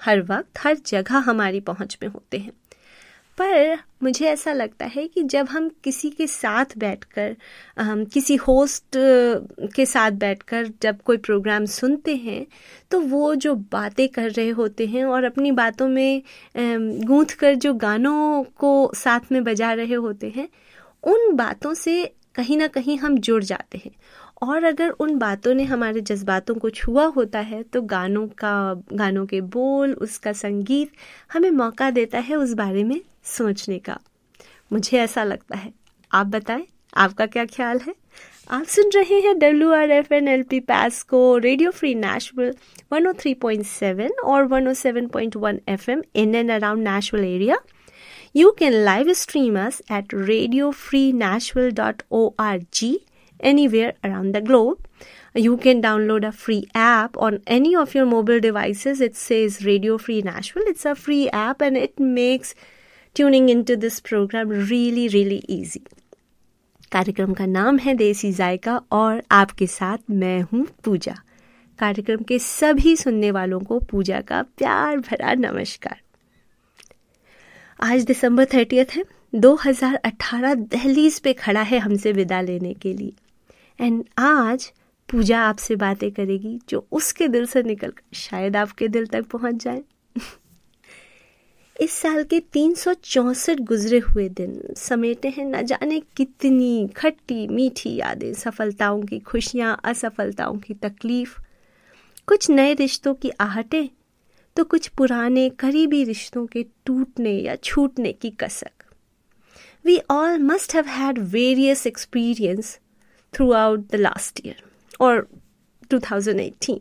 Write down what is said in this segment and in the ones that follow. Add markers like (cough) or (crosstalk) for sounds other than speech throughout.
हर वक्त, हर जगह हमारी पहुँच में होते हैं। पर मुझे ऐसा लगता है कि जब हम किसी के साथ बैठकर किसी होस्ट के साथ बैठकर जब कोई प्रोग्राम सुनते हैं तो वो जो बातें कर रहे होते हैं और अपनी बातों में गूंथ कर जो गानों को साथ में बजा रहे होते हैं, उन बातों से कहीं ना कहीं हम जुड़ जाते हैं। और अगर उन बातों ने हमारे जज्बातों को छुआ होता है तो गानों का, गानों के बोल, उसका संगीत हमें मौका देता है उस बारे में सोचने का। मुझे ऐसा लगता है। आप बताएँ, आपका क्या ख्याल है? आप सुन रहे हैं W R F N L P पैस को रेडियो फ्री नेशनल 103.7 और 107.1 FM in and around Nashville at radio free Nashville dot org radiofreenashville.org anywhere around the globe. You can download a free app on any of your mobile devices. It says Radio Free Nashville. It's a free app and it makes tuning into this program really, really easy. कार्यक्रम का नाम है देसी जायका और आपके साथ मैं हूँ पूजा कार्यक्रम के सभी सुनने वालों को पूजा का प्यार भरा नमस्कार आज दिसंबर थर्टियथ है 2018 दहलीज पे खड़ा है हमसे विदा लेने के लिए एंड आज पूजा आपसे बातें करेगी जो उसके दिल से निकल कर शायद आपके दिल तक पहुँच जाए। (laughs) इस साल के तीन गुजरे हुए दिन समेटे हैं न जाने कितनी खट्टी मीठी यादें, सफलताओं की खुशियाँ, असफलताओं की तकलीफ़। कुछ नए रिश्तों की आहटें तो कुछ पुराने करीबी रिश्तों के टूटने या छूटने की कसक। We all must have had various experience out the last year और 2018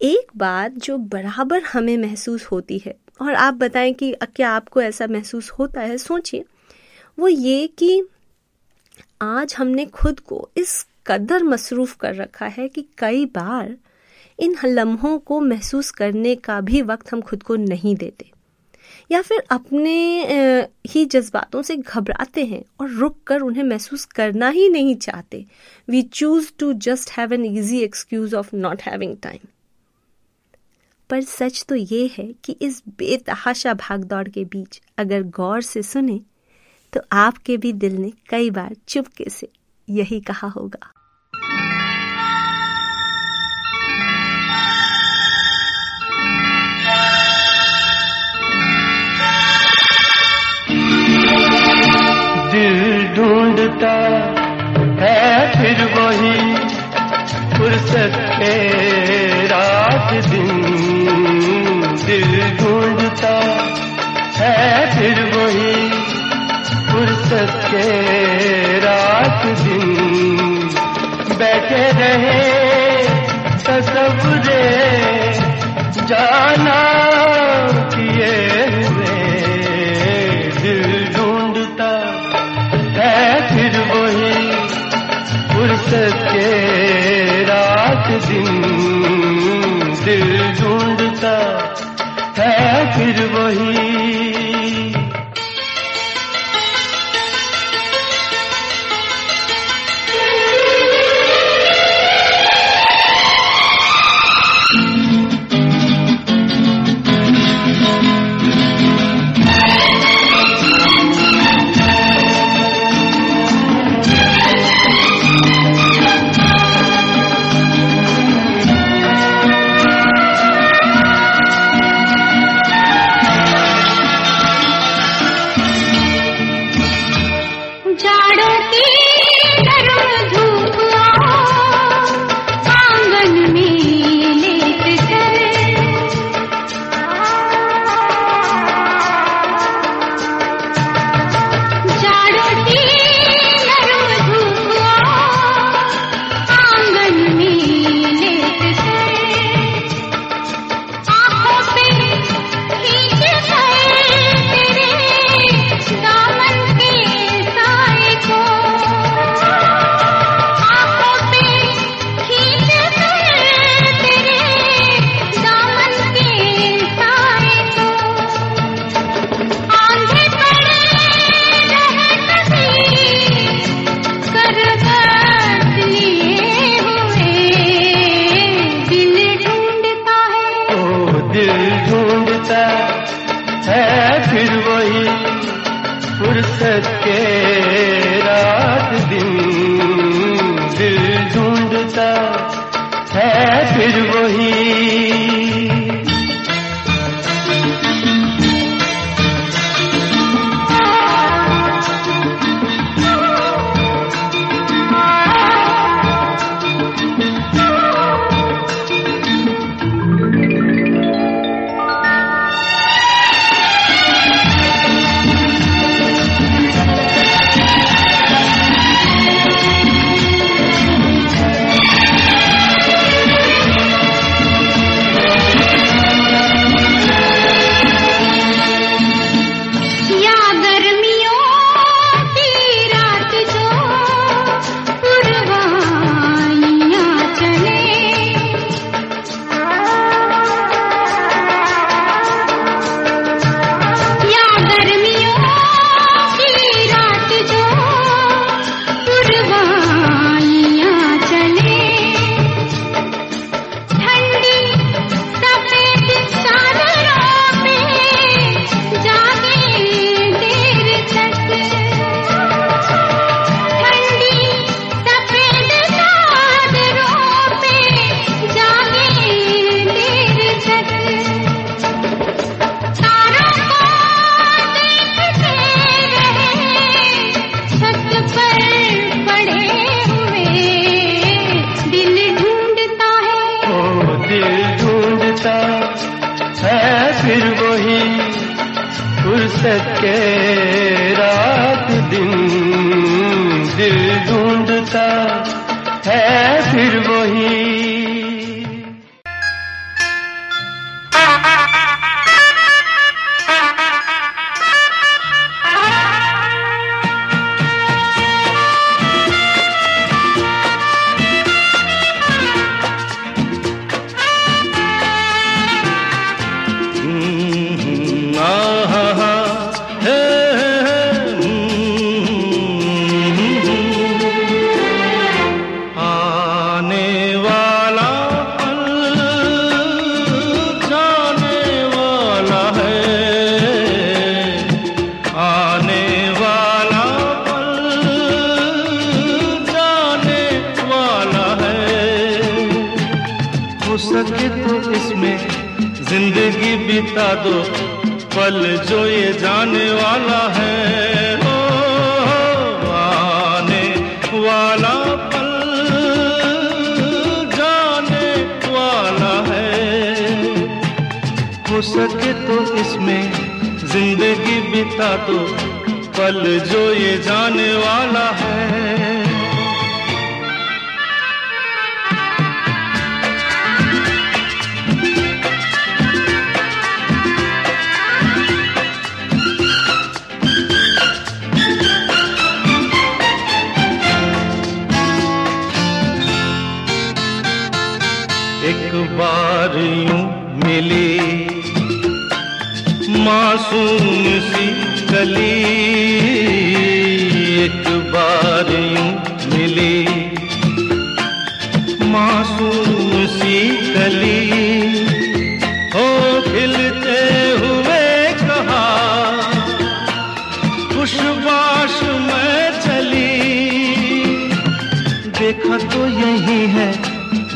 एक बात जो बराबर हमें महसूस होती है, और आप बताएँ कि क्या आपको ऐसा महसूस होता है, सोचिए। वो ये कि आज हमने खुद को इस कदर मसरूफ कर रखा है कि कई बार इन लम्हों को महसूस करने का भी वक्त हम खुद को नहीं देते। या फिर अपने ही जज्बातों से घबराते हैं और रुक कर उन्हें महसूस करना ही नहीं चाहते। We choose to just have an easy excuse of not having time पर सच तो ये है कि इस बेतहाशा भागदौड़ के बीच अगर गौर से सुने तो आपके भी दिल ने कई बार चुपके से यही कहा होगा। दिल ढूंढता है, फिर वही फुर्सत के रात दिन दिल ढूंढता है, फिर वही फुर्सत के रात दिन बैठे रहे तस्वरे जाना दिन दिल ढूंढता है फिर वही है फिर वही।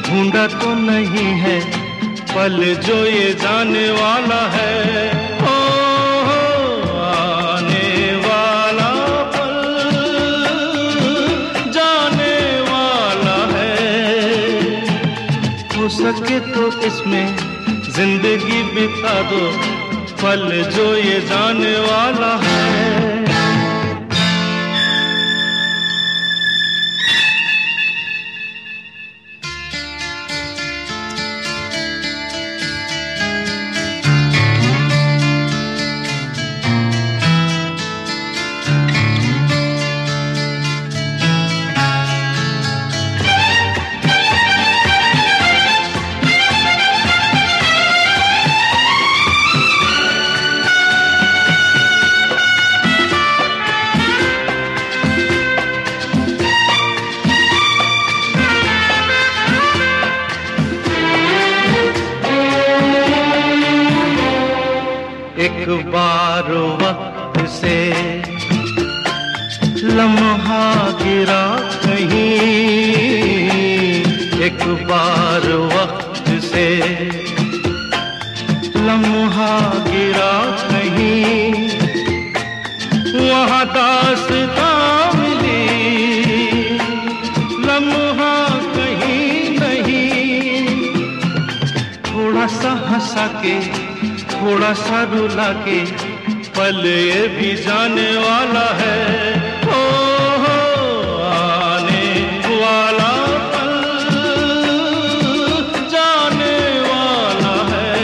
ढूंढा तो नहीं है, पल जो ये जाने वाला है। ओ वाला जाने वाला है। हो सके तो इसमें ज़िंदगी बिता दो, पल जो ये जाने वाला है। के थोड़ा सा रुला के पल ये भी जाने वाला है। ओ हो आने वाला पल जाने वाला है।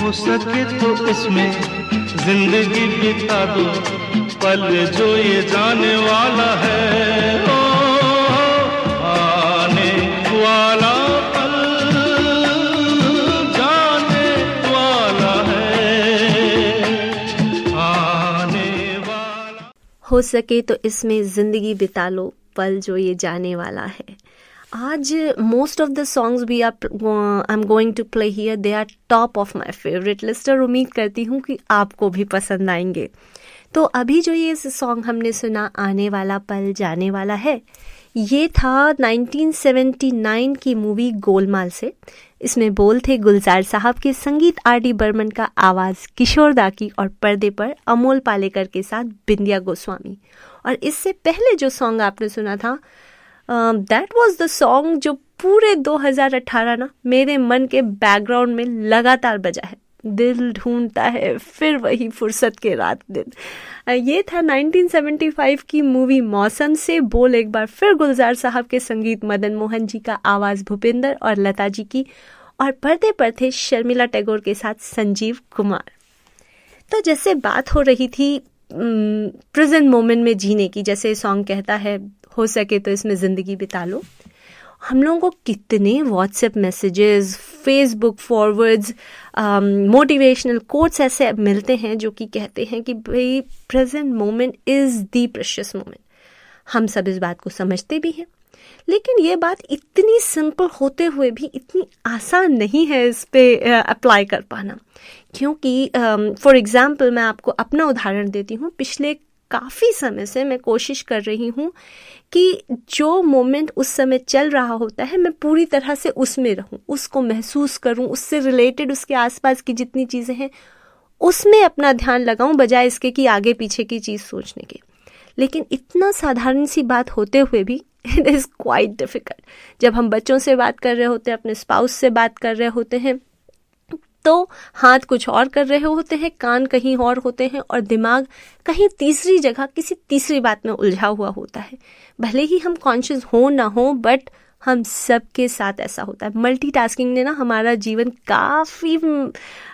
हो सके तो इसमें ज़िंदगी बिता दो, पल जो ये जाने वाला है। ओ हो सके तो इसमें ज़िंदगी बिता लो, पल जो ये जाने वाला है। आज most of the songs we आप I am going to play here they are top of my favourite list और उम्मीद करती हूँ कि आपको भी पसंद आएँगे। तो अभी जो ये सॉन्ग हमने सुना, आने वाला, पल जाने वाला है, ये था 1979 की मूवी गोलमाल से। इसमें बोल थे गुलजार साहब के संगीत आर डी बर्मन का आवाज़ किशोर दा की और पर्दे पर अमोल पालेकर के साथ बिंदिया गोस्वामी। और इससे पहले जो सॉन्ग आपने सुना था दैट वॉज़ द सॉन्ग जो पूरे 2018 ना मेरे मन के बैकग्राउंड में लगातार बजा है। दिल ढूंढता है, फिर वही फुर्सत के रात दिन। ये था 1975 की मूवी मौसम से। बोल एक बार फिर गुलजार साहब के संगीत, मदन मोहन जी का आवाज़, भूपेंद्र और लता जी की, और पर्दे पर थे शर्मिला टैगोर के साथ संजीव कुमार। तो जैसे बात हो रही थी प्रेजेंट मोमेंट में जीने की, जैसे सॉन्ग कहता है, हो सके तो इसमें ज़िंदगी बिता लो। हम लोगों को कितने WhatsApp messages Facebook forwards motivational quotes ऐसे मिलते हैं जो कि कहते हैं कि भाई present moment is the precious moment हम सब इस बात को समझते भी हैं। लेकिन ये बात इतनी सिंपल होते हुए भी इतनी आसान नहीं है इस पर अप्लाई कर पाना। क्योंकि फॉर एग्ज़ाम्पल मैं आपको अपना उदाहरण देती हूँ। पिछले काफ़ी समय से मैं कोशिश कर रही हूँ कि जो मोमेंट उस समय चल रहा होता है, मैं पूरी तरह से उसमें रहूँ, उसको महसूस करूँ, उससे रिलेटेड उसके आसपास की जितनी चीज़ें हैं, उसमें अपना ध्यान लगाऊँ, बजाय इसके कि आगे पीछे की चीज़ सोचने के। लेकिन इतना साधारण सी बात होते हुए भी इट इज़ क्वाइट डिफ़िकल्ट जब हम बच्चों से बात कर रहे होते हैं, अपने स्पाउस से बात कर रहे होते हैं तो हाथ कुछ और कर रहे होते हैं, कान कहीं और होते हैं और दिमाग कहीं तीसरी जगह किसी तीसरी बात में उलझा हुआ होता है। भले ही हम कॉन्शियस हो ना हो बट हम सबके साथ ऐसा होता है। मल्टीटास्किंग ने ना हमारा जीवन काफ़ी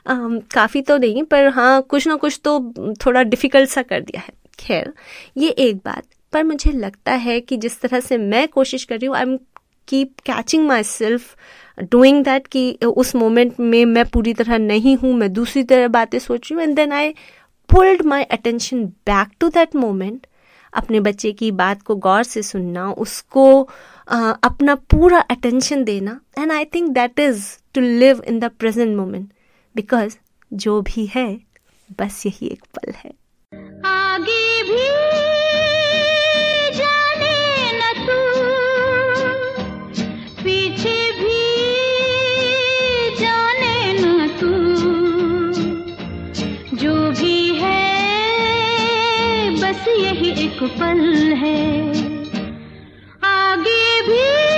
काफ़ी तो नहीं, पर हाँ कुछ ना कुछ तो थोड़ा डिफ़िकल्ट सा कर दिया है। खैर, ये एक बात, पर मुझे लगता है कि जिस तरह से मैं कोशिश कर रही हूँ I am keep catching my self doing that कि उस मोमेंट में मैं पूरी तरह नहीं हूँ मैं दूसरी तरह बातें सोच रही हूँ and then I pulled my attention back to that moment अपने बच्चे की बात को गौर से सुनना उसको uh, अपना पूरा अटेंशन देना and I think that is to live in the present moment because जो भी है बस यही एक पल है। आगे भी पल है। आगे भी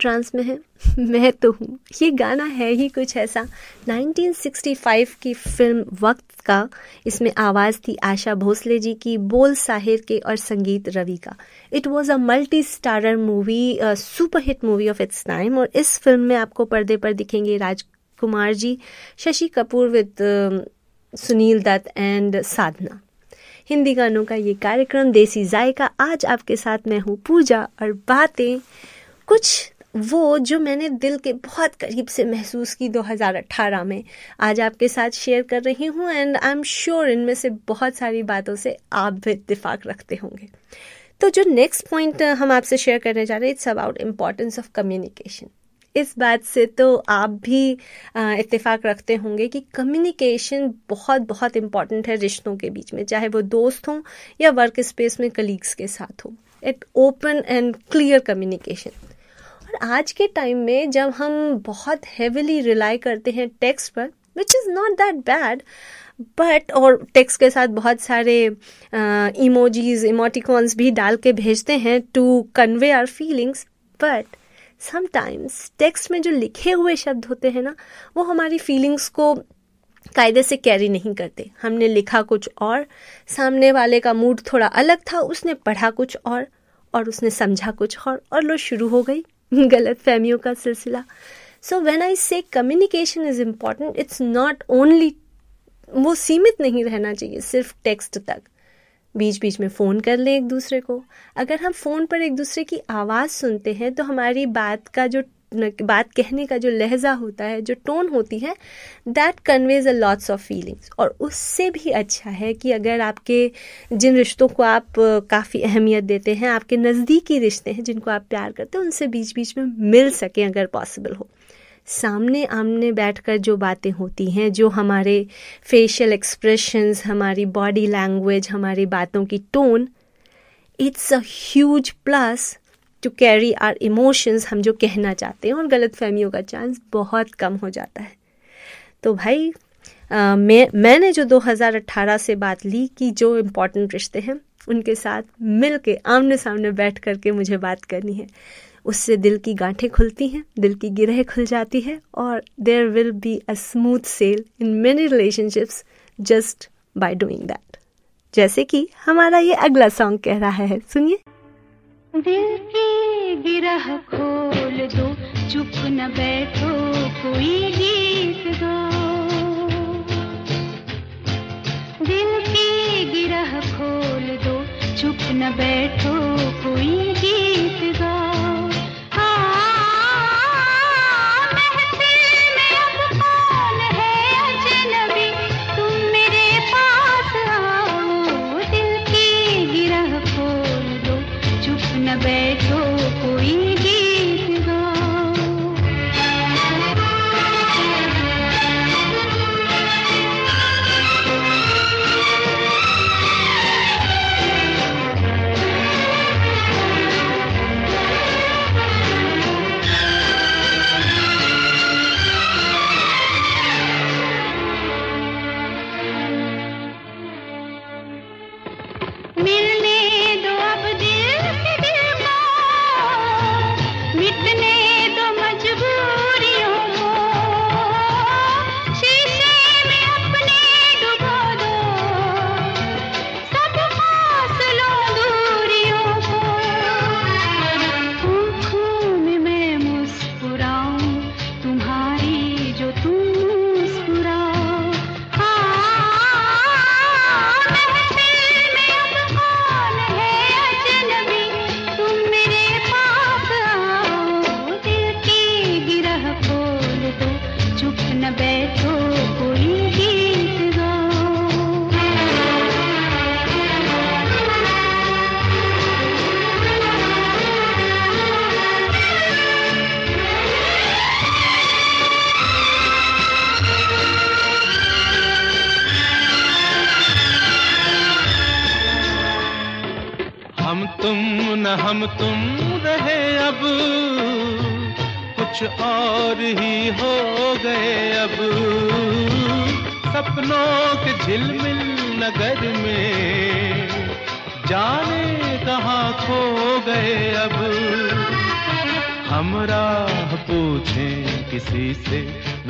ट्रांस में हैं। (laughs) मैं तो हूँ। ये गाना है ही कुछ ऐसा। 1965 की फ़िल्म वक्त का। इसमें आवाज़ थी आशा भोसले जी की, बोल साहिर के और संगीत रवि का। It was a multi starrer movie super hit movie of its time और इस फ़िल्म में आपको पर्दे पर दिखेंगे राजकुमार जी, शशि कपूर विद सुनील दत्त एंड साधना। हिंदी गानों का ये कार्यक्रम देसी जायका। आज आपके साथ मैं हूँ पूजा और बातें कुछ वो जो मैंने दिल के बहुत करीब से महसूस की 2018 में, आज आपके साथ शेयर कर रही हूँ एंड आई एम श्योर इनमें से बहुत सारी बातों से आप भी इतफाक रखते होंगे। तो जो नेक्स्ट पॉइंट हम आपसे शेयर करने जा रहे हैं it's about importance of communication इस बात से तो आप भी इत्तेफाक रखते होंगे कि कम्युनिकेशन बहुत बहुत इंपॉर्टेंट है रिश्तों के बीच में, चाहे वो दोस्त हों या वर्क स्पेस में कलीग्स के साथ हो। At open and clear communication और आज के टाइम में जब हम बहुत हेविली रिलाई करते हैं टेक्स्ट पर which is not that bad but और टेक्स्ट के साथ बहुत सारे इमोजीज इमोटिकॉन्स भी डाल के भेजते हैं to convey our feelings but sometimes text में जो लिखे हुए शब्द होते हैं ना, वो हमारी फीलिंग्स को कायदे से कैरी नहीं करते। हमने लिखा कुछ और, सामने वाले का मूड थोड़ा अलग था, उसने पढ़ा कुछ और और उसने समझा कुछ और और लो शुरू हो गई। (laughs) गलत फहमियों का सिलसिला। So when I say communication is important it's not only वो सीमित नहीं रहना चाहिए, सिर्फ़ टेक्स्ट तक। बीच बीच में फ़ोन कर लें एक दूसरे को। अगर हम फ़ोन पर एक दूसरे की आवाज़ सुनते हैं तो हमारी बात का जो बात कहने का जो लहजा होता है, जो टोन होती है that conveys a lots of feelings और उससे भी अच्छा है कि अगर आपके जिन रिश्तों को आप काफ़ी अहमियत देते हैं, आपके नज़दीकी रिश्ते हैं जिनको आप प्यार करते हैं, उनसे बीच बीच में मिल सकें अगर पॉसिबल हो। सामने आमने बैठकर जो बातें होती हैं, जो हमारे फेशियल एक्सप्रेशंस हमारी बॉडी लैंग्वेज हमारी बातों की tone it's a huge plus to carry our emotions हम जो कहना चाहते हैं और गलत फहमियों का चांस बहुत कम हो जाता है। तो भाई आ, मैं मैंने जो 2018 से बात ली कि जो इम्पोर्टेंट रिश्ते हैं उनके साथ मिल के आमने सामने बैठ करके मुझे बात करनी है। उससे दिल की गांठें खुलती हैं दिल की गिरह खुल जाती है और there will be a smooth sail in many relationships just by doing that जैसे कि हमारा ये अगला सॉन्ग कह रहा है सुनिए। दिल की गिरह खोल दो, चुप न बैठो, कोई गीत दो दिल की गिरह खोल दो, चुप न बैठो, कोई गीत गाओ।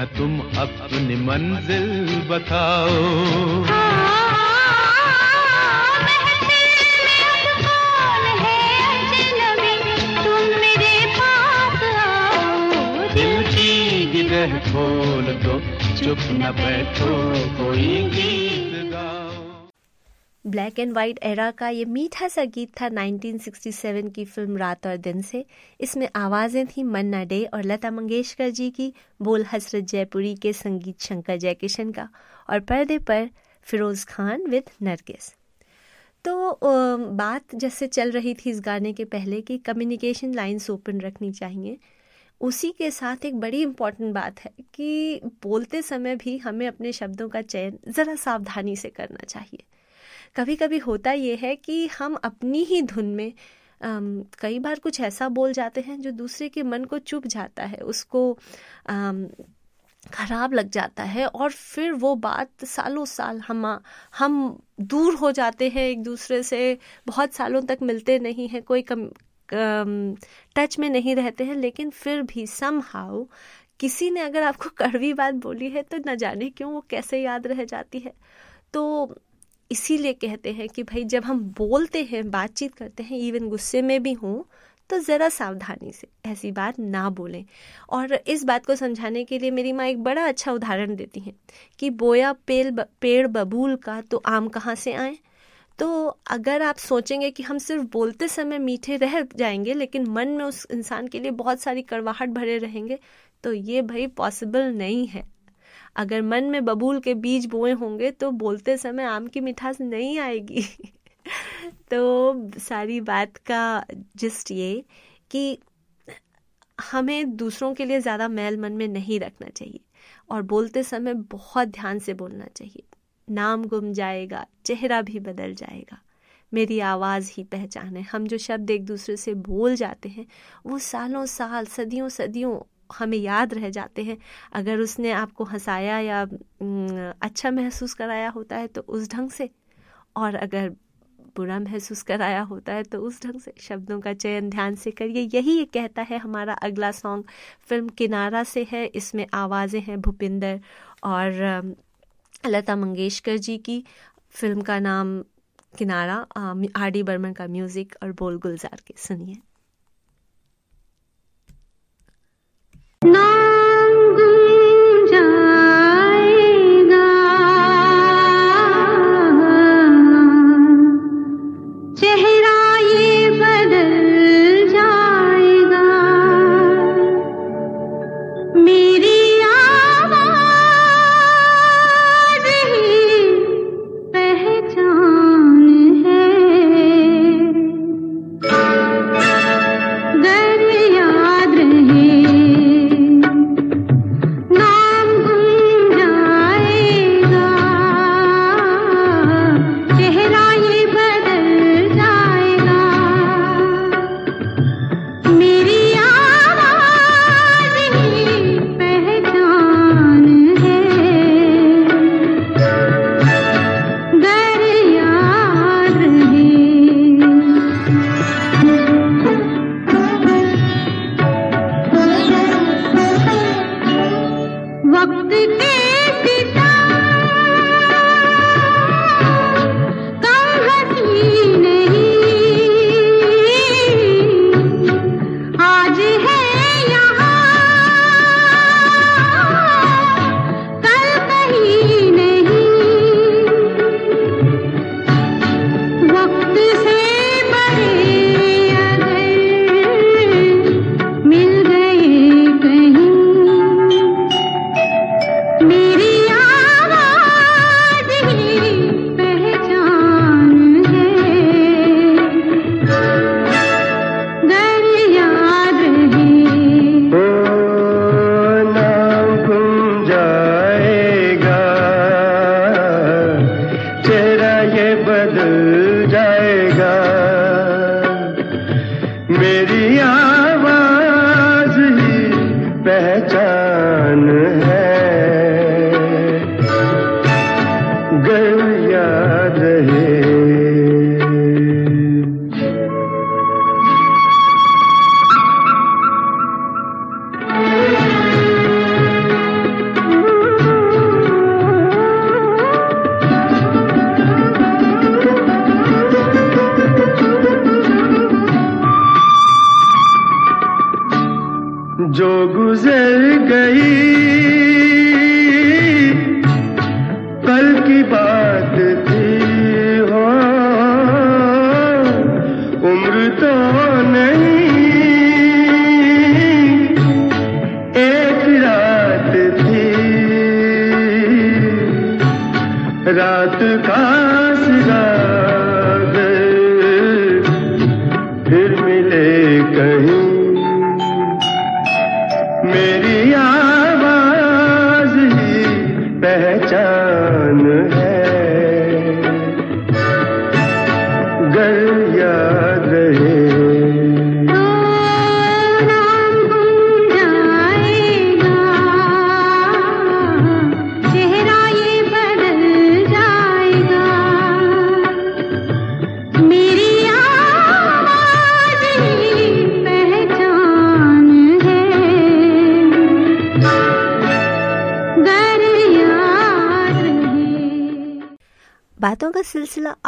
न तुम अपनी मंजिल बताओ। दिल की गिरह खोल दो, चुप न बैठो, कोई गाओ ब्लैक एंड वाइट एरा का ये मीठा सा गीत था 1967 की फ़िल्म रात और दिन से। इसमें आवाज़ें थी मन्ना डे और लता मंगेशकर जी की, बोल हसरत जयपुरी के संगीत शंकर जयकिशन का और पर्दे पर फिरोज़ खान विद नरगिस। तो बात जैसे चल रही थी इस गाने के पहले कि कम्युनिकेशन लाइंस ओपन रखनी चाहिए। उसी के साथ एक बड़ी इंपॉर्टेंट बात है कि बोलते समय भी हमें अपने शब्दों का चयन ज़रा सावधानी से करना चाहिए। कभी कभी होता ये है कि हम अपनी ही धुन में अम, कई बार कुछ ऐसा बोल जाते हैं जो दूसरे के मन को चुभ जाता है उसको अम, खराब लग जाता है और फिर वो बात सालों साल हम हम दूर हो जाते हैं एक दूसरे से बहुत सालों तक मिलते नहीं हैं कोई कम टच में नहीं रहते हैं लेकिन फिर भी सम हाउ किसी ने अगर आपको कड़वी बात बोली है तो न जाने क्यों वो कैसे याद रह जाती है। तो इसीलिए कहते हैं कि भाई जब हम बोलते हैं, बातचीत करते हैं इवन गुस्से में भी हों तो ज़रा सावधानी से, ऐसी बात ना बोलें। और इस बात को समझाने के लिए मेरी माँ एक बड़ा अच्छा उदाहरण देती हैं कि बोया पेड़ पेड़ बबूल का तो आम कहाँ से आए? तो अगर आप सोचेंगे कि हम सिर्फ़ बोलते समय मीठे रह जाएँगे, लेकिन मन में उस इंसान के लिए बहुत सारी कड़वाहट भरे रहेंगे तो ये भाई पॉसिबल नहीं है। अगर मन में बबूल के बीज बोए होंगे तो बोलते समय आम की मिठास नहीं आएगी। (laughs) तो सारी बात का जस्ट ये कि हमें दूसरों के लिए ज़्यादा मैल मन में नहीं रखना चाहिए और बोलते समय बहुत ध्यान से बोलना चाहिए। नाम गुम जाएगा, चेहरा भी बदल जाएगा, मेरी आवाज़ ही पहचान है। हम जो शब्द एक दूसरे से बोल जाते हैं, वो सालों साल, सदियों सदियों हमें याद रह जाते हैं। अगर उसने आपको हंसाया या अच्छा महसूस कराया होता है तो उस ढंग से। और अगर बुरा महसूस कराया होता है तो उस ढंग से। शब्दों का चयन ध्यान से करिए। यही ये कहता है हमारा अगला सॉन्ग फ़िल्म किनारा से है, इसमें आवाज़ें हैं भूपिंदर और लता मंगेशकर जी की। फ़िल्म का नाम किनारा आर डी बर्मन का म्यूज़िक और बोल गुलजार के। सुनिए। पहचान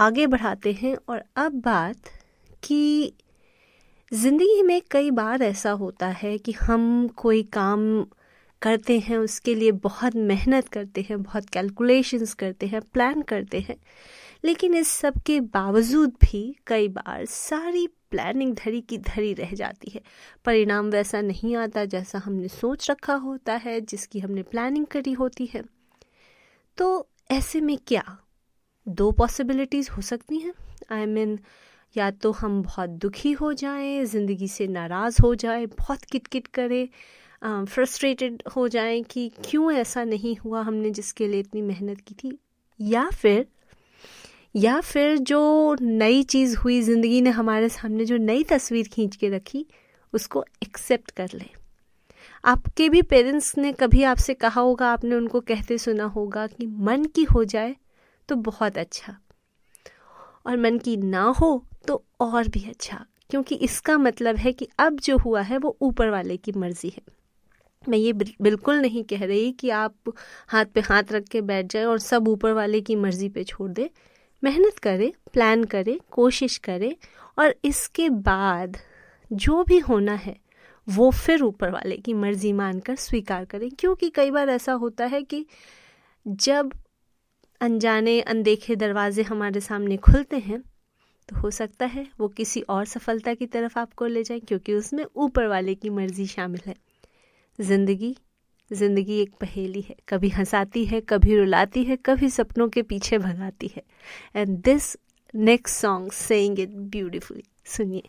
आगे बढ़ाते हैं और अब बात कि ज़िंदगी में कई बार ऐसा होता है कि हम कोई काम करते हैं, उसके लिए बहुत मेहनत करते हैं, बहुत कैलकुलेशंस करते हैं प्लान करते हैं, लेकिन इस सब के बावजूद भी कई बार सारी प्लानिंग धरी की धरी रह जाती है। परिणाम वैसा नहीं आता जैसा हमने सोच रखा होता है, जिसकी हमने प्लानिंग करी होती है। तो ऐसे में क्या दो पॉसिबिलिटीज़ हो सकती हैं। आई मीन या तो हम बहुत दुखी हो जाएँ, ज़िंदगी से नाराज़ हो जाएँ, बहुत किटकिट करें फ्रस्ट्रेटेड हो जाएँ कि क्यों ऐसा नहीं हुआ हमने जिसके लिए इतनी मेहनत की थी। या फिर या फिर जो नई चीज़ हुई, ज़िंदगी ने हमारे सामने जो नई तस्वीर खींच के रखी, उसको एक्सेप्ट कर ले। आपके भी पेरेंट्स ने कभी आपसे कहा होगा, आपने उनको कहते सुना होगा कि मन की हो जाए तो बहुत अच्छा। और मन की ना हो तो और भी अच्छा क्योंकि इसका मतलब है कि अब जो हुआ है वो ऊपर वाले की मर्ज़ी है। मैं ये बिल्कुल नहीं कह रही कि आप हाथ पे हाथ रख के बैठ जाए और सब ऊपर वाले की मर्ज़ी पे छोड़ दे। मेहनत करें, प्लान करें, कोशिश करें और इसके बाद जो भी होना है वो फिर ऊपर वाले की मर्ज़ी मानकर स्वीकार करें, क्योंकि कई बार ऐसा होता है कि जब अनजाने, अनदेखे दरवाजे हमारे सामने खुलते हैं तो हो सकता है वो किसी और सफलता की तरफ़ आपको ले जाए, क्योंकि उसमें ऊपर वाले की मर्ज़ी शामिल है। ज़िंदगी ज़िंदगी एक पहेली है। कभी हंसाती है, कभी रुलाती है, कभी सपनों के पीछे भगाती है। And this next song saying it beautifully सुनिए।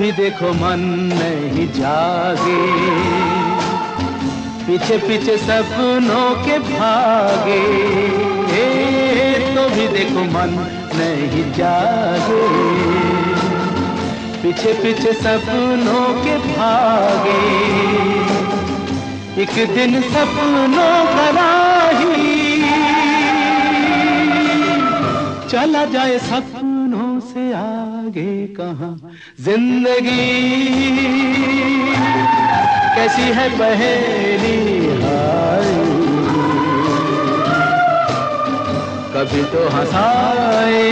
भी देखो मन नहीं जागे। पीछे पीछे सपनों के भागे। तो भी देखो मन नहीं जागे। पीछे पीछे सपनों के भागे। एक दिन सपनों का राही चला जाए सपनों से आगे कहाँ? ज़िंदगी कैसी है पहेली हाय कभी तो हंसाए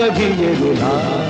कभी ये रुलाए।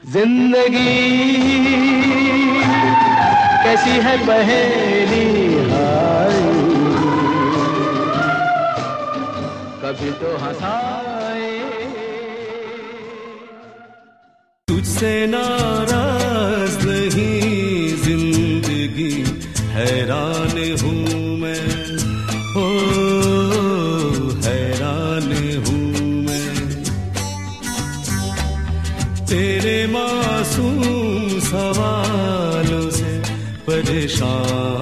ज़िंदगी। कैसी है पहेली कभी तो हंसाए। तुझसे नाराज़ 上。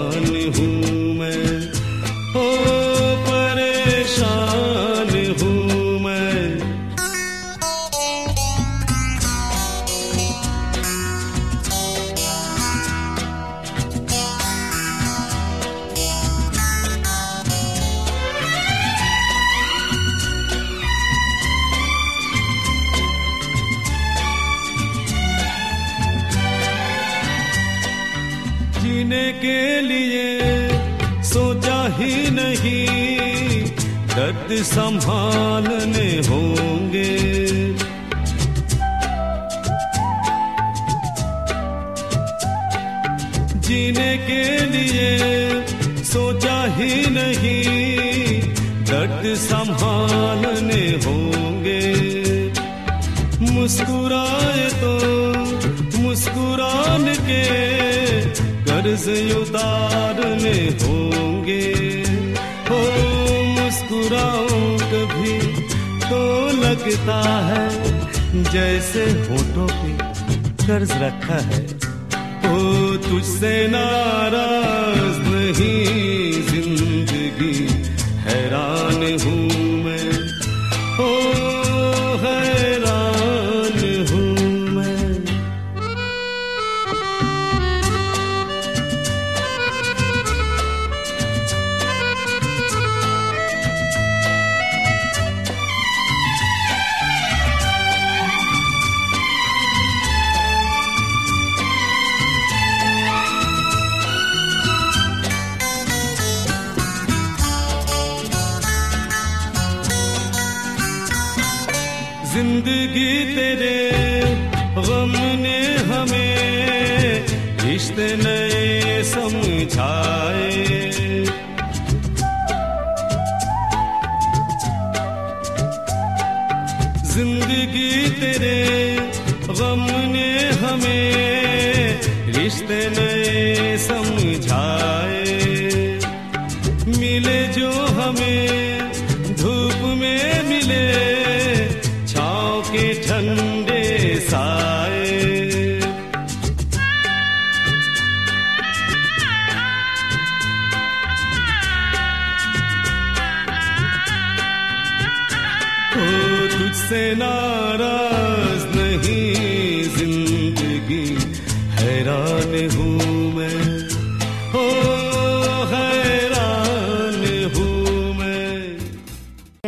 के लिए सोचा ही नहीं, दर्द संभालने होंगे। जीने के लिए सोचा ही नहीं, दर्द संभालने होंगे। मुस्कुराए तो मुस्कुरान के कर्ज उतारने होंगे। हो मुस्कुराओ कभी तो लगता है, जैसे होठों पे कर्ज रखा है। ओ तुझसे नाराज़ नहीं, ज़िंदगी हैरान हूँ। ज़िंदगी तेरे, गम ने हमें रिश्ते नए समझाए। ज़िंदगी तेरे, गम ने हमें रिश्ते नए समझाए। मिले जो हमें, धूप में मिले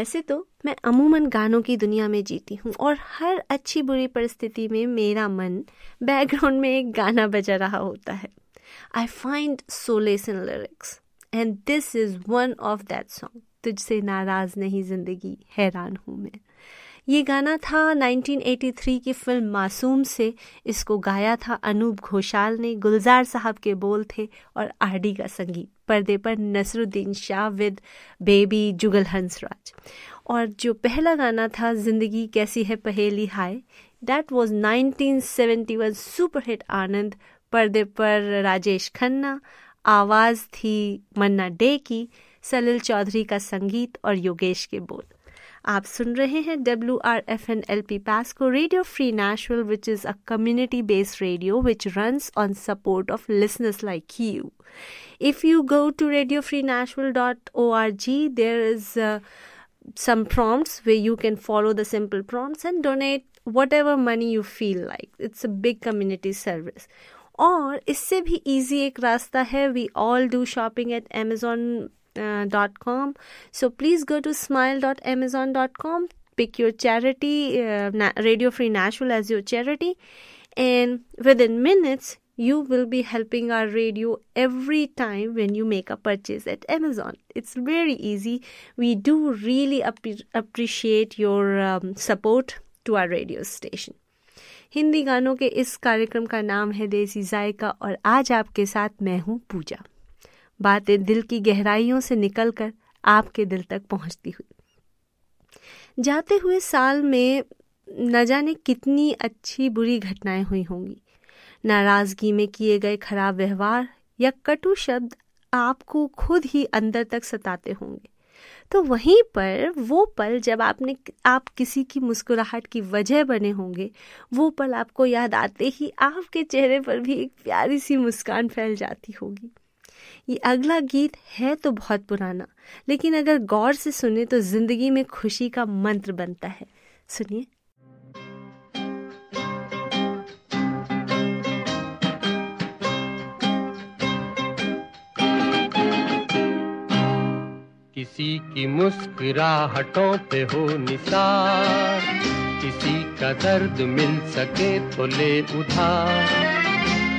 वैसे तो मैं अमूमन गानों की दुनिया में जीती हूँ और हर अच्छी बुरी परिस्थिति में मेरा मन बैकग्राउंड में एक गाना बजा रहा होता है। I find solace in lyrics and this is one of that song तुझसे नाराज़ नहीं ज़िंदगी, हैरान हूँ मैं। ये गाना था 1983 की फ़िल्म मासूम से। इसको गाया था अनूप घोषाल ने, गुलजार साहब के बोल थे और आर डी का संगीत। पर्दे पर नसरुद्दीन शाह विद बेबी जुगल हंसराज। और जो पहला गाना था, ज़िंदगी कैसी है पहेली हाय that was 1971 super hit Anand. पर्दे पर राजेश खन्ना, आवाज़ थी मन्ना डे की, सलिल चौधरी का संगीत और योगेश के बोल। आप सुन रहे हैं W R F N L P पास को radio free national which is a community based radio which run on support of listeners like you if you go to radio free national dot O R G there is some prompts way you can follow the simple prompts and donate whatever money you feel like it's a big community service और इससे भी easy एक रास्ता है we all do shopping at Amazon dot com so please go to smile dot Amazon dot com pick your charity radio free national as your charity and within minutes you will be helping our radio every time when you make a purchase at Amazon it's very easy we do really appreciate your support to our radio station Hindi गानों के इस कार्यक्रम का नाम है देसी जायका और आज आपके साथ मैं हूँ पूजा। बातें दिल की गहराइयों से निकलकर आपके दिल तक पहुँचती हुई। जाते हुए साल में न जाने कितनी अच्छी बुरी घटनाएँ हुई होंगी। नाराज़गी में किए गए खराब व्यवहार या कटु शब्द आपको खुद ही अंदर तक सताते होंगे। तो वहीं पर वो पल जब आपने आप किसी की मुस्कुराहट की वजह बने होंगे, वो पल आपको याद आते ही आपके चेहरे पर भी एक प्यारी सी मुस्कान फैल जाती होगी। ये अगला गीत है तो बहुत पुराना, लेकिन अगर गौर से सुने तो ज़िंदगी में खुशी का मंत्र बनता है। सुनिए। किसी की मुस्कुराहटों पे हो निसार, किसी का दर्द मिल सके तो ले उधार।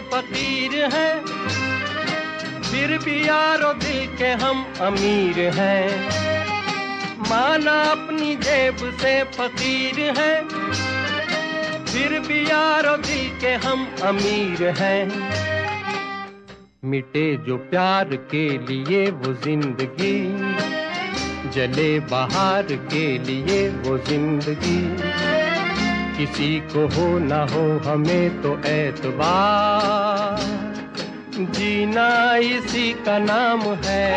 फकीर है। फिर भी यारो दिल के हम अमीर हैं। माना अपनी जेब से फकीर है। फिर भी यारो दिल के हम अमीर हैं। मिटे जो प्यार के लिए वो ज़िंदगी, जले बहार के लिए वो ज़िंदगी। किसी को हो ना हो, हमें तो एतबार जीना इसी का नाम है।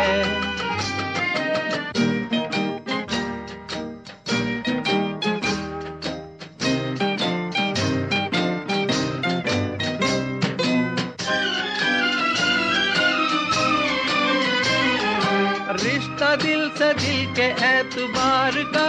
रिश्ता दिल से दिल के एतबार का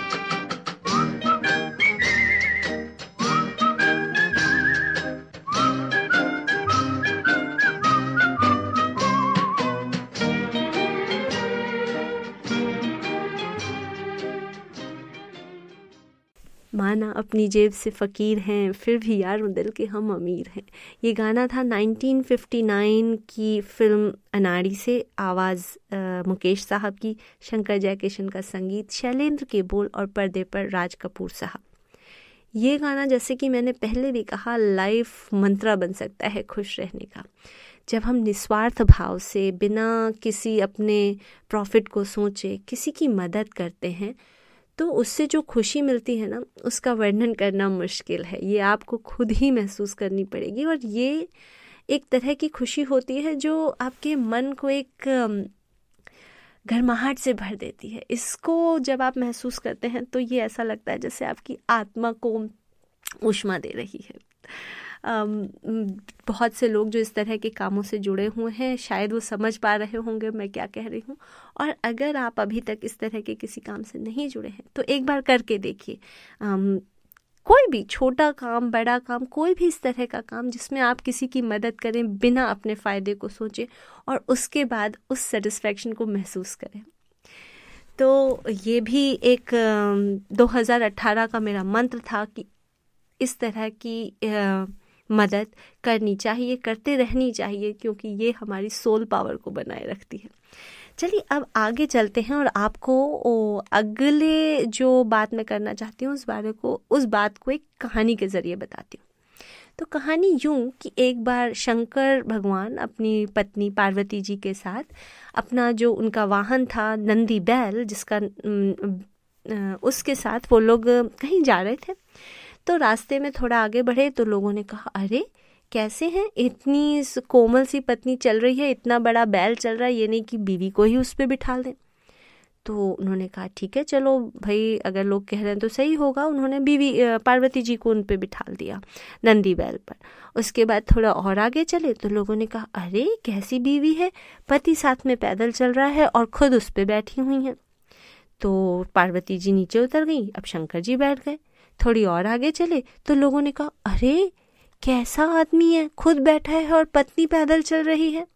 माना अपनी जेब से फ़कीर हैं, फिर भी यार दिल के हम अमीर हैं। ये गाना था 1959 की फ़िल्म अनाड़ी से, आवाज़ मुकेश साहब की, शंकर जयकिशन का संगीत, शैलेंद्र के बोल और पर्दे पर राज कपूर साहब। ये गाना जैसे कि मैंने पहले भी कहा, लाइफ मंत्रा बन सकता है खुश रहने का। जब हम निस्वार्थ भाव से बिना किसी अपने प्रॉफिट को सोचे, किसी की मदद करते हैं तो उससे जो खुशी मिलती है ना, उसका वर्णन करना मुश्किल है। ये आपको खुद ही महसूस करनी पड़ेगी और ये एक तरह की खुशी होती है जो आपके मन को एक गर्माहट से भर देती है। इसको जब आप महसूस करते हैं तो ये ऐसा लगता है जैसे आपकी आत्मा को उष्मा दे रही है। बहुत से लोग जो इस तरह के कामों से जुड़े हुए हैं शायद वो समझ पा रहे होंगे मैं क्या कह रही हूँ। और अगर आप अभी तक इस तरह के किसी काम से नहीं जुड़े हैं तो एक बार करके देखिए। कोई भी छोटा काम बड़ा काम कोई भी इस तरह का काम जिसमें आप किसी की मदद करें बिना अपने फ़ायदे को सोचें और उसके बाद उस सेटिस्फैक्शन को महसूस करें। तो ये भी एक अम, 2018 का मेरा मंत्र था कि इस तरह की मदद करनी चाहिए, करते रहनी चाहिए, क्योंकि ये हमारी सोल पावर को बनाए रखती है। चलिए, अब आगे चलते हैं और आपको अगले जो बात मैं करना चाहती हूँ, उस बारे को, उस बात को एक कहानी के ज़रिए बताती हूँ। तो कहानी यूँ कि एक बार शंकर भगवान अपनी पत्नी पार्वती जी के साथ अपना जो उनका वाहन था, नंदी बैल, जिसका उसके साथ वो लोग कहीं जा रहे थे। तो रास्ते में थोड़ा आगे बढ़े तो लोगों ने कहा, अरे, कैसे हैं? इतनी कोमल सी पत्नी चल रही है, इतना बड़ा बैल चल रहा है, ये नहीं कि बीवी को ही उस पर बिठा दें। तो उन्होंने कहा, ठीक है, चलो भाई, अगर लोग कह रहे हैं तो सही होगा। उन्होंने बीवी पार्वती जी को उन पर बिठा दिया, नंदी बैल पर। उसके बाद थोड़ा और आगे चले तो लोगों ने कहा, अरे, कैसी बीवी है? पति साथ में पैदल चल रहा है और खुद उस पर बैठी हुई हैं। तो पार्वती जी नीचे उतर गई, अब शंकर जी बैठ गए। थोड़ी और आगे चले तो लोगों ने कहा, अरे, कैसा आदमी है? खुद बैठा है और पत्नी पैदल चल रही है।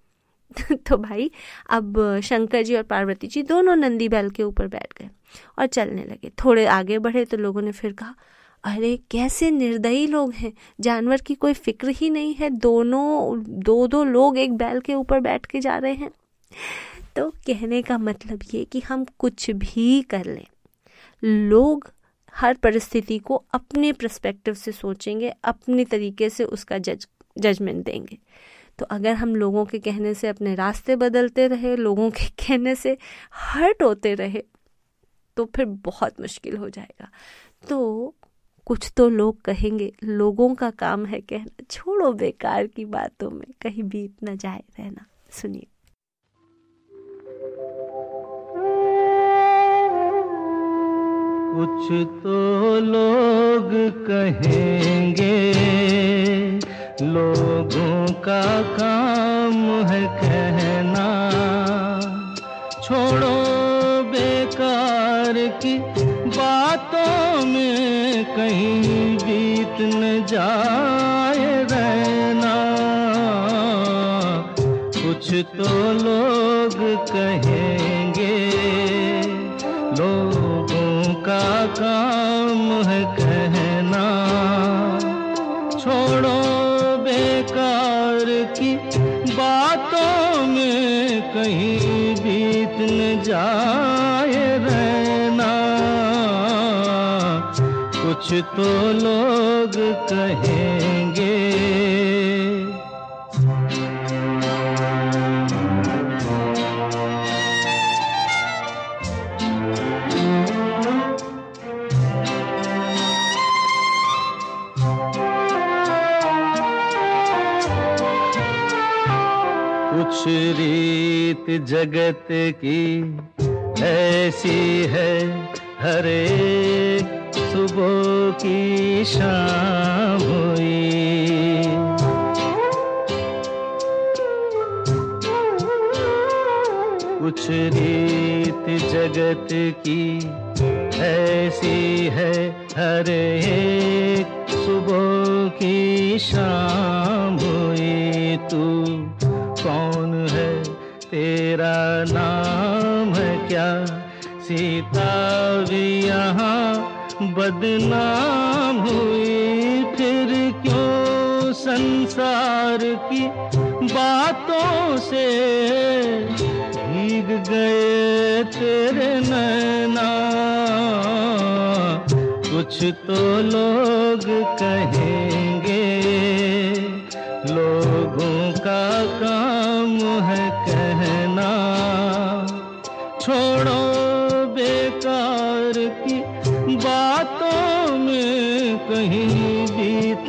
(laughs) तो भाई, अब शंकर जी और पार्वती जी दोनों नंदी बैल के ऊपर बैठ गए और चलने लगे। थोड़े आगे बढ़े तो लोगों ने फिर कहा, अरे, कैसे निर्दयी लोग हैं? जानवर की कोई फ़िक्र ही नहीं है। दोनों दो दो लोग एक बैल के ऊपर बैठ के जा रहे हैं। (laughs) तो कहने का मतलब ये कि हम कुछ भी कर लें। लोग हर परिस्थिति को अपने प्रस्पेक्टिव से सोचेंगे, अपने तरीके से उसका जज जजमेंट देंगे। तो अगर हम लोगों के कहने से अपने रास्ते बदलते रहे, लोगों के (laughs) कहने से हर्ट होते रहे तो फिर बहुत मुश्किल हो जाएगा। तो कुछ तो लोग कहेंगे, लोगों का काम है कहना, छोड़ो बेकार की बातों में, कहीं बीत न जाए रहना। सुनिए। कुछ तो लोग कहेंगे, लोगों का काम है कहना। छोड़ो बेकार की बातों में कहीं बीत न जाए रहना। कुछ तो लोग कहेंगे कुछ तो लोग कहेंगे। कुछ रीत जगत की ऐसी है हरे सुबह। की शाम हुई। कुछ रीत जगत की ऐसी है हर एक। सुबह की शाम हुई, तू कौन है? तेरा नाम है क्या? सीता भी यहाँ बदनाम हुई, फिर क्यों संसार की बातों से भीग गए तेरे नैना? कुछ तो लोग कहेंगे, लोगों का काम है कहना। छोड़ो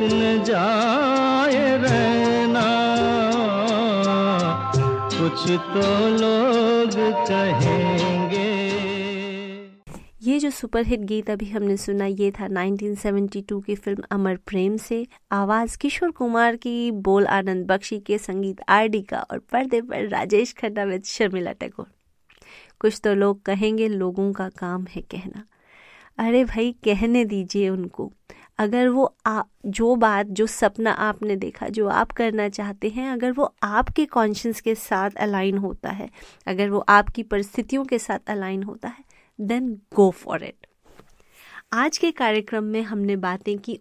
बीत न जाए रहना। कुछ तो लोग कहेंगे। ये जो सुपरहिट गीत अभी हमने सुना, ये था 1972 की फ़िल्म अमर प्रेम से। आवाज़ किशोर कुमार की, बोल आनंद बख्शी के संगीत आर डी का और पर्दे पर राजेश खन्ना विद शर्मिला टैगोर। कुछ तो लोग कहेंगे, लोगों का काम है कहना। अरे भाई, कहने दीजिए उनको। अगर वो आ, जो बात जो सपना आपने देखा जो आप करना चाहते हैं अगर वो आपके कॉन्शियस के साथ अलाइन होता है अगर वो आपकी परिस्थितियों के साथ अलाइन होता है देन गो फॉर इट आज के कार्यक्रम में हमने बातें की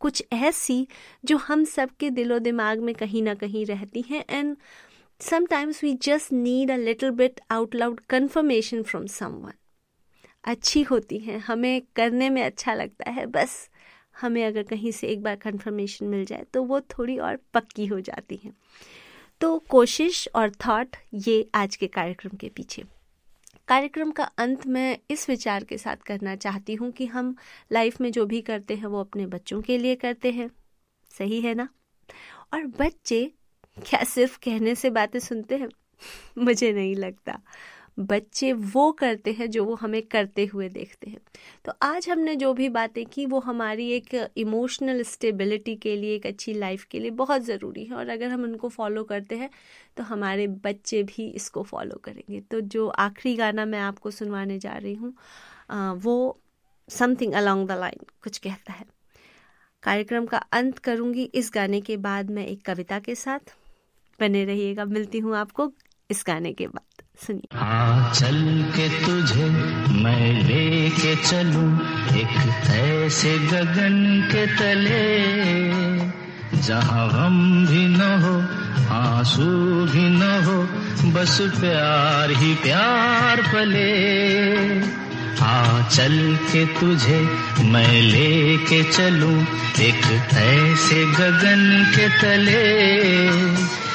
कुछ ऐसी जो हम सबके दिलो दिमाग में कहीं ना कहीं रहती हैं and sometimes we just need a little bit out loud confirmation from someone अच्छी होती हैं हमें करने में अच्छा लगता है बस हमें अगर कहीं से एक बार कन्फर्मेशन मिल जाए तो वो थोड़ी और पक्की हो जाती हैं। तो कोशिश और थॉट ये आज के कार्यक्रम के पीछे। कार्यक्रम का अंत मैं इस विचार के साथ करना चाहती हूँ कि हम लाइफ में जो भी करते हैं, वो अपने बच्चों के लिए करते हैं। सही है ना? और बच्चे क्या सिर्फ़ कहने से बातें सुनते हैं? (laughs) मुझे नहीं लगता। बच्चे वो करते हैं जो वो हमें करते हुए देखते हैं। तो आज हमने जो भी बातें की, वो हमारी एक इमोशनल स्टेबिलिटी के लिए, एक अच्छी लाइफ के लिए बहुत ज़रूरी है। और अगर हम उनको फॉलो करते हैं तो हमारे बच्चे भी इसको फॉलो करेंगे। तो जो आखिरी गाना मैं आपको सुनवाने जा रही हूँ वो समथिंग अलॉन्ग द लाइन कुछ कहता है। कार्यक्रम का अंत करूँगी। इस गाने के बाद मैं एक कविता के साथ बने रहिएगा। मिलती हूँ आपको इस गाने के बाद। सुनिए। हाँ चल के तुझे मैं लेके चलूँ एक ऐसे गगन के तले, जहाँ गम भी न हो, आँसू भी न हो, बस प्यार ही प्यार पले। आ चल के तुझे मैं लेके चलूँ एक ऐसे गगन के तले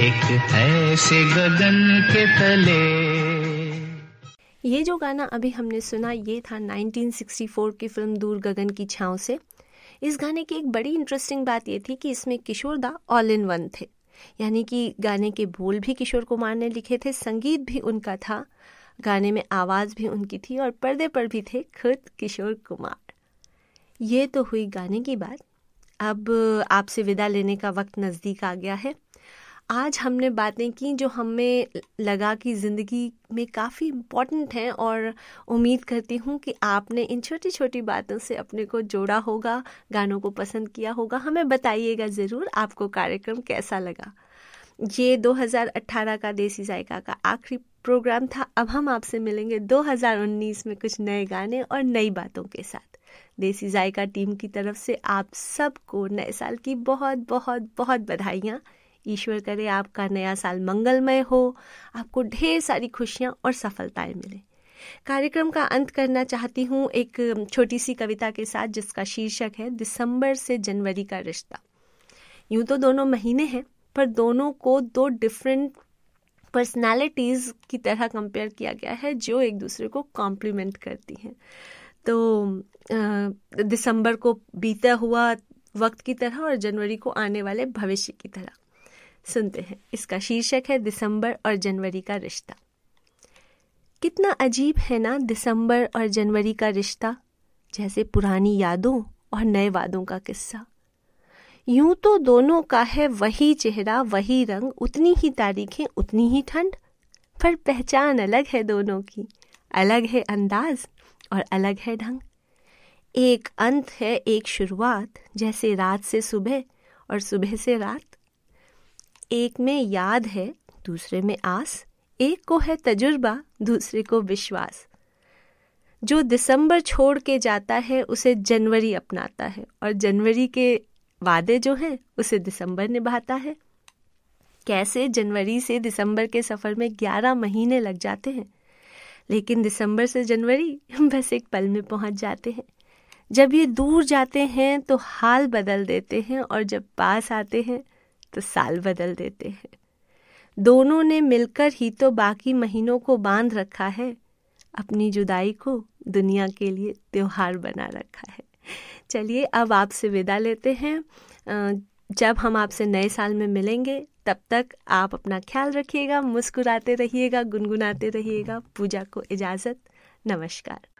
एक ऐसे गगन के तले। ये जो गाना अभी हमने सुना, ये था 1964 की फ़िल्म दूर गगन की छाँव से। इस गाने की एक बड़ी इंटरेस्टिंग बात ये थी कि इसमें किशोर दा ऑल इन वन थे। यानी कि गाने के बोल भी किशोर कुमार ने लिखे थे, संगीत भी उनका था, गाने में आवाज़ भी उनकी थी और पर्दे पर भी थे खुद किशोर कुमार। ये तो हुई गाने की बात। अब आपसे विदा लेने का वक्त नज़दीक आ गया है। आज हमने बातें की जो हमें लगा कि ज़िंदगी में काफ़ी इंपॉर्टेंट हैं और उम्मीद करती हूँ कि आपने इन छोटी छोटी बातों से अपने को जोड़ा होगा, गानों को पसंद किया होगा। हमें बताइएगा ज़रूर आपको कार्यक्रम कैसा लगा। ये 2018 का देसी जायका का आखिरी प्रोग्राम था। अब हम आपसे मिलेंगे 2019 में कुछ नए गाने और नई बातों के साथ। देसी जायका टीम की तरफ़ से आप सबको नए साल की बहुत बहुत बहुत बधाइयाँ। ईश्वर करे आपका नया साल मंगलमय हो, आपको ढेर सारी खुशियाँ और सफलताएँ मिले। कार्यक्रम का अंत करना चाहती हूँ एक छोटी सी कविता के साथ, जिसका शीर्षक है, दिसंबर से जनवरी का रिश्ता। यूँ तो दोनों महीने हैं, पर दोनों को दो डिफरेंट पर्सनालिटीज़ की तरह कंपेयर किया गया है, जो एक दूसरे को कॉम्प्लीमेंट करती हैं। तो दिसंबर को बीता हुआ वक्त की तरह और जनवरी को आने वाले भविष्य की तरह। सुनते हैं। इसका शीर्षक है दिसंबर और जनवरी का रिश्ता। कितना अजीब है ना दिसंबर और जनवरी का रिश्ता। जैसे पुरानी यादों और नए वादों का किस्सा। यूँ तो दोनों का है वही चेहरा, वही रंग, उतनी ही तारीखें, उतनी ही ठंड। पर पहचान अलग है दोनों की। अलग है अंदाज और अलग है ढंग। एक अंत है, एक शुरुआत, जैसे रात से सुबह और सुबह से रात। एक में याद है, दूसरे में आस, एक को है तजुर्बा, दूसरे को विश्वास। जो दिसंबर छोड़ के जाता है, उसे जनवरी अपनाता है, और जनवरी के वादे जो हैं, उसे दिसंबर निभाता है। कैसे जनवरी से दिसंबर के सफ़र में ग्यारह महीने लग जाते हैं? लेकिन दिसंबर से जनवरी (laughs) बस एक पल में पहुँच जाते हैं। जब ये दूर जाते हैं तो हाल बदल देते हैं, और जब पास आते हैं तो साल बदल देते हैं। दोनों ने मिलकर ही तो बाकी महीनों को बाँध रखा है। अपनी जुदाई को दुनिया के लिए त्यौहार बना रखा है। चलिए, अब आपसे विदा लेते हैं। जब हम आपसे नए साल में मिलेंगे, तब तक आप अपना ख्याल रखिएगा, मुस्कुराते रहिएगा, गुनगुनाते रहिएगा। पूजा को इजाज़त। नमस्कार।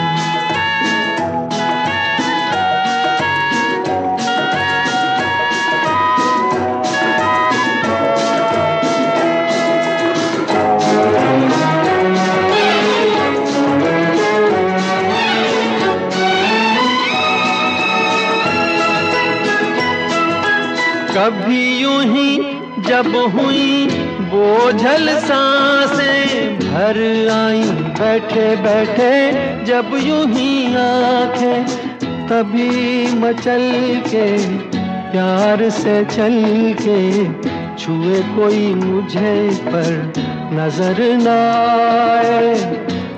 जब हुई बोझल साँसें भर आई बैठे बैठे, जब यूँ ही आँखें तभी मचल के, प्यार से चल के छुए कोई मुझे पर नज़र न आए,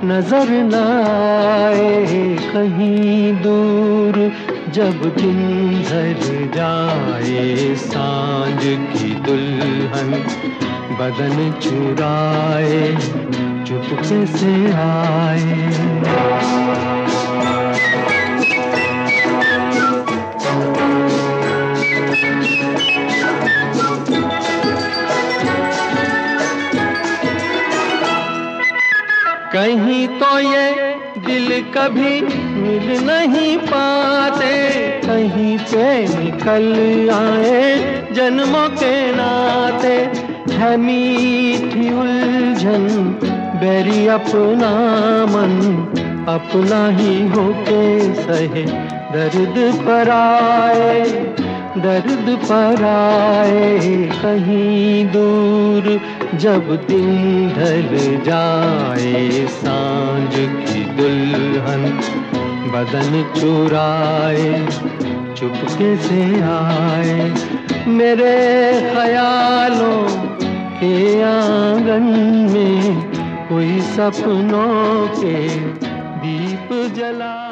नज़र न आए कहीं दूर। जब दिन ढल जाए, साँझ की दुल्हन बदन चुराए, चुपके से आए। कहीं तो ये दिल कभी मिल नहीं पाते। कहीं पे निकल आए जन्मों के नाते। है मीठी उलझन, बेरी अपना मन। अपना ही होके सहे दर्द पर आए। दर्द पर आए कहीं दूर, जब दिन ढल जाए साँझ की दुल्हन, बदन चुराए, चुपके से आए। मेरे ख्यालों के आँगन में कोई सपनों के दीप जला